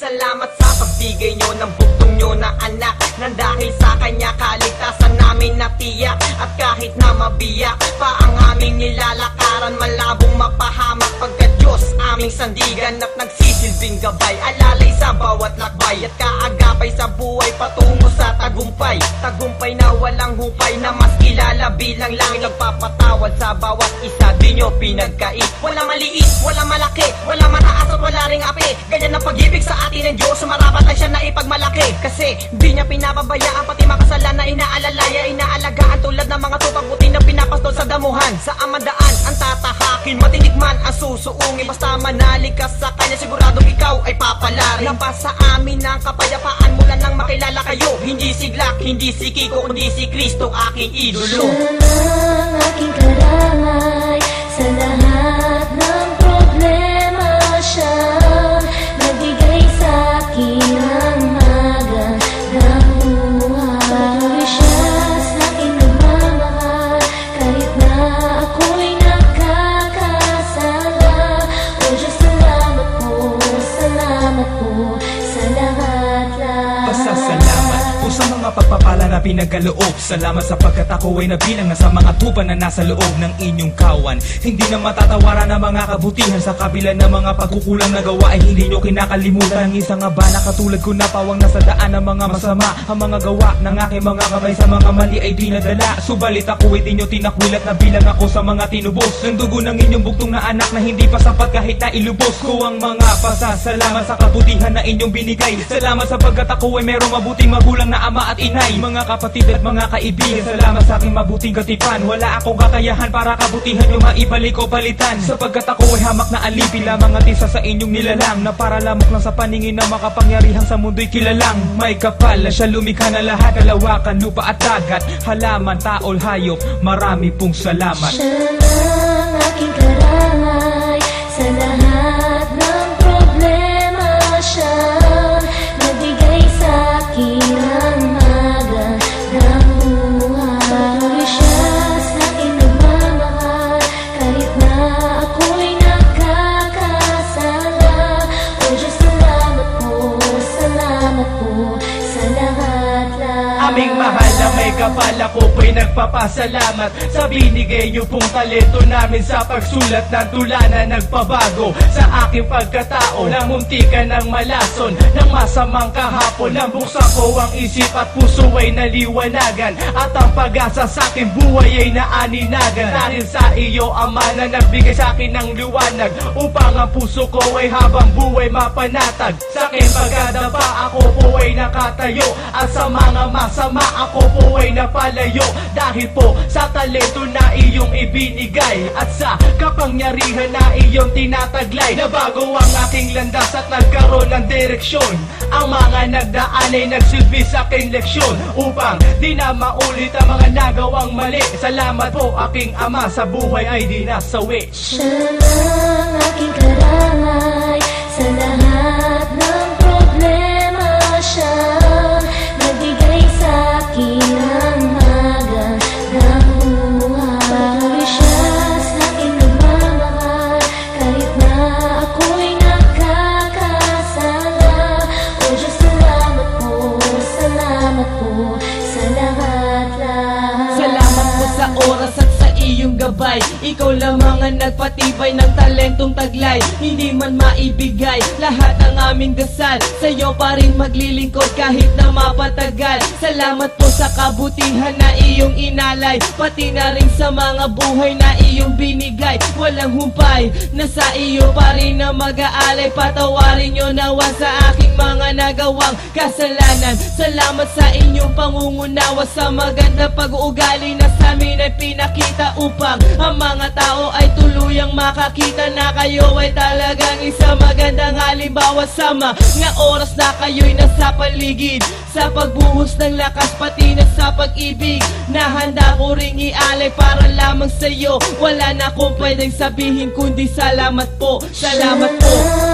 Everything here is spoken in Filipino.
Salamat sa pagbigay nyo ng bugtong nyo na anak Nang dahil sa kanya kaligtasan namin natiyak. At kahit na mabiyak pa ang aming nilalakaran Malabong mapahamak pagkat Diyos aming sandigan At nagsisilbing gabay. Alalay sa bawat lakbay At kaagapay tagumpay. Tagumpay na walang hupay Na mas kilala bilang langit. Nagpapatawad sa bawat isa Di nyo pinagkait. Wala maliit, wala malaki Wala mataas at wala ring api. Ganyan ang pag-ibig sa atin ng Diyos. Sumarapat lang siya na ipagmalaki. Kasi di niya pinapabayaan Pati makasalan na inaalalaya Inaalagaan. Tulad ng mga tupang puti na pinapastol sa damuhan. Sa amadaan ang tatahakin Matinikman ang susuungin. Basta manalig ka sa kanya Siguradong ikaw ay papalarin. Labas sa amin ang kapayapaan Mula nang makilala kayo. Hindi si Glock, hindi si Kiko Kundi si Kristo aking idolo. Siya lang aking Sa mga pagpapala na pinagkaloob. Salamat sapagkat ako ay nabilang na sa mga tupa na nasa loob ng inyong kawan. Hindi na matatawaran ang mga kabutihan Sa kabila ng mga pagkukulang na gawa. Ay hindi nyo kinakalimutan Ang isang aba na katulad ko na pawang nasa daan ng mga masama. Ang mga gawa ng aking mga kamay sa mga mali ay dinadala. Subalit ako ay di nyo tinakwilat na ako sa mga tinubos. Ng dugo ng inyong buktong na anak na hindi pa sapat kahit na ilubos ko ang mga pasasalamat sa kabutihan na inyong binigay. Salamat sapagkat ako ay merong mabuting magulang na ama at inay Mga kapatid at mga kaibigan. Salamat sa aking mabuting katipan. Wala akong kakayahan para kabutihan yung maibalik o palitan Sapagkat ako ay hamak na alipin lamang at isa sa inyong nilalang. Na para lamok lang sa paningin ng makapangyarihan sa mundo'y kilalang. May kapal na siya lumikha na lahat. Kalawakan, lupa at dagat. Halaman, taol, hayop. Marami pong salamat Amém, Marraia. Na may kapal ako po'y nagpapasalamat. Sa binigay niyo pong talento namin sa pagsulat ng tula na nagpabago. Sa aking pagkatao na muntikan ng malason. Ng masamang kahapon Nang buksan ko ang isip at puso ay naliwanagan. At ang pag-asa sa aking buhay ay naaninagan. Dahil sa iyo ama na nagbigay sa akin ng liwanag. Upang ang puso ko ay habang buhay mapanatag. Sa aking pagkadapa ako po ay nakatayo. At sa mga masama ako po ay napalayo Dahil po sa talento na iyong ibinigay At sa kapangyarihan na iyong tinataglay Nabago ang aking landas at nagkaroon ng direksyon. Ang mga nagdaan ay nagsilbi sa aking leksyon Upang di na maulit ang mga nagawang mali. Salamat po aking ama. Sa buhay ay di nasawi Siya gabay Ikaw lamang ang nagpatibay ng talentong taglay. Hindi man maibigay lahat ng aming dasal. Sa'yo pa rin maglilingkod kahit na mapatagal. Salamat po sa kabutihan na iyong inalay. Pati na rin sa mga buhay na iyong binigay. Walang humpay na sa iyo pa rin na mag-aalay. Patawarin nyo nawa sa aking mga nagawang kasalanan. Salamat sa inyong pangungunawa sa maganda pag-uugali na sa amin ay pinakita upang ang mga tao ay tuluyang makakita na kayo ay talagang isang magandang halimbawa sa mga oras na kayo'y nasa paligid. Sa pagbuhos ng lakas pati na sa pag-ibig. Na handa ko ring ialay para lamang sa iyo wala na akong pwedeng sabihin kundi salamat po. Salamat po